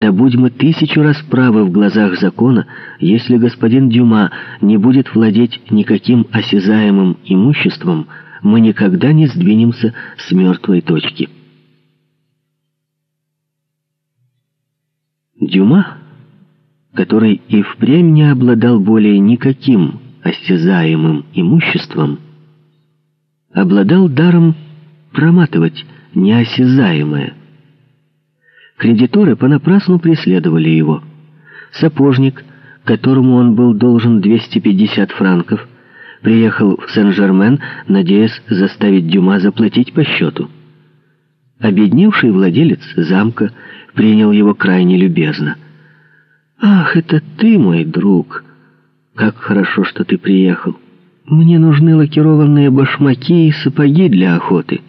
Да будь мы тысячу раз правы в глазах закона, если господин Дюма не будет владеть никаким осязаемым имуществом, мы никогда не сдвинемся с мертвой точки. Дюма, который и впрямь не обладал более никаким осязаемым имуществом, обладал даром проматывать неосязаемое. Кредиторы понапрасну преследовали его. Сапожник, которому он был должен 250 франков, приехал в Сен-Жермен, надеясь заставить Дюма заплатить по счету. Обедневший владелец замка принял его крайне любезно. «Ах, это ты, мой друг! Как хорошо, что ты приехал! Мне нужны лакированные башмаки и сапоги для охоты».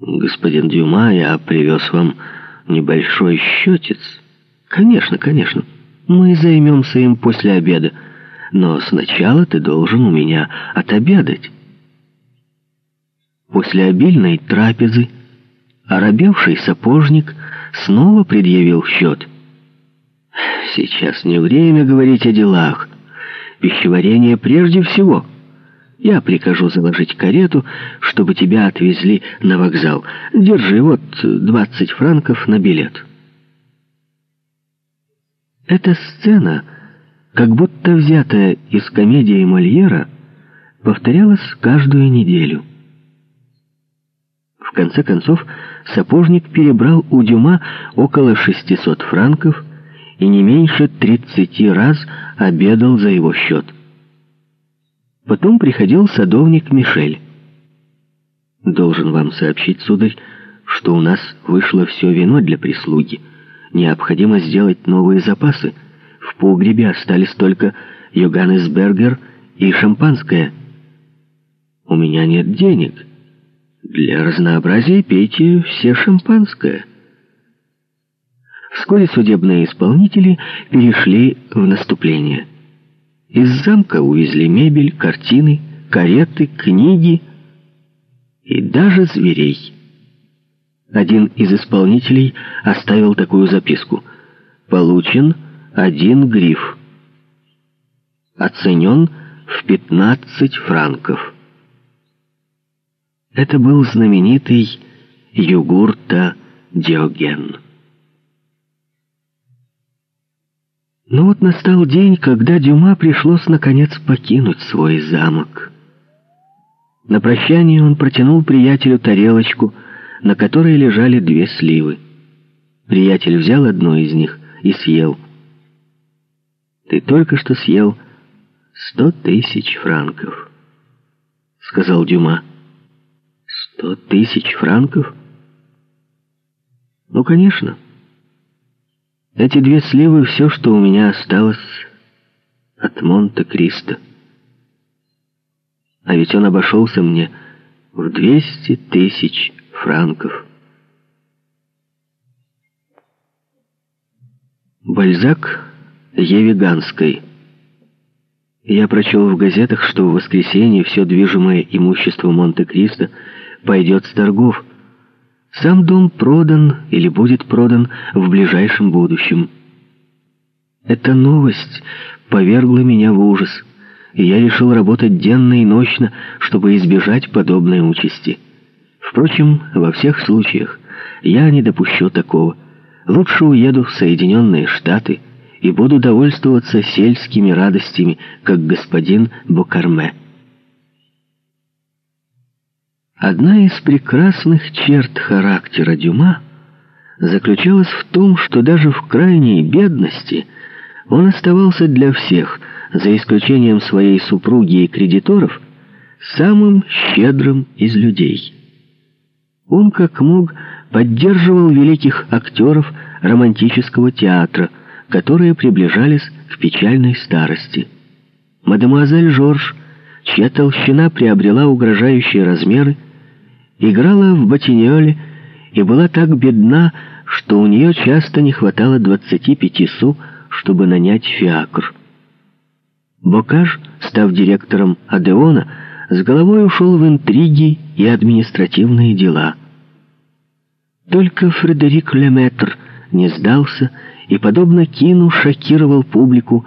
«Господин Дюма, я привез вам небольшой счетец». «Конечно, конечно. Мы займемся им после обеда. Но сначала ты должен у меня отобедать». После обильной трапезы оробевший сапожник снова предъявил счет. «Сейчас не время говорить о делах. Пищеварение прежде всего». Я прикажу заложить карету, чтобы тебя отвезли на вокзал. Держи, вот двадцать франков на билет». Эта сцена, как будто взятая из комедии Мольера, повторялась каждую неделю. В конце концов, сапожник перебрал у Дюма около 600 франков и не меньше 30 раз обедал за его счет. Потом приходил садовник Мишель. «Должен вам сообщить, сударь, что у нас вышло все вино для прислуги. Необходимо сделать новые запасы. В погребе остались только Йоганнесбергер и шампанское. У меня нет денег. Для разнообразия пейте все шампанское». Вскоре судебные исполнители перешли в наступление. Из замка увезли мебель, картины, кареты, книги и даже зверей. Один из исполнителей оставил такую записку. «Получен один гриф. Оценен в 15 франков». Это был знаменитый Югурта Диоген. Но вот настал день, когда Дюма пришлось наконец покинуть свой замок. На прощание он протянул приятелю тарелочку, на которой лежали две сливы. Приятель взял одну из них и съел. «Ты только что съел сто тысяч франков», — сказал Дюма. «Сто тысяч франков?» «Ну, конечно». Эти две сливы — все, что у меня осталось от Монте-Кристо. А ведь он обошелся мне в двести тысяч франков. Бальзак Евиганской. Я прочел в газетах, что в воскресенье все движимое имущество Монте-Кристо пойдет с торгов — сам дом продан или будет продан в ближайшем будущем. Эта новость повергла меня в ужас, и я решил работать денно и ночно, чтобы избежать подобной участи. Впрочем, во всех случаях я не допущу такого. Лучше уеду в Соединенные Штаты и буду довольствоваться сельскими радостями, как господин Бокарме. Одна из прекрасных черт характера Дюма заключалась в том, что даже в крайней бедности он оставался для всех, за исключением своей супруги и кредиторов, самым щедрым из людей. Он, как мог, поддерживал великих актеров романтического театра, которые приближались к печальной старости. Мадемуазель Жорж, чья толщина приобрела угрожающие размеры, играла в ботиньоле и была так бедна, что у нее часто не хватало 25 су, чтобы нанять фиакр. Бокаж, став директором Адеона, с головой ушел в интриги и административные дела. Только Фредерик Леметр не сдался и, подобно Кину, шокировал публику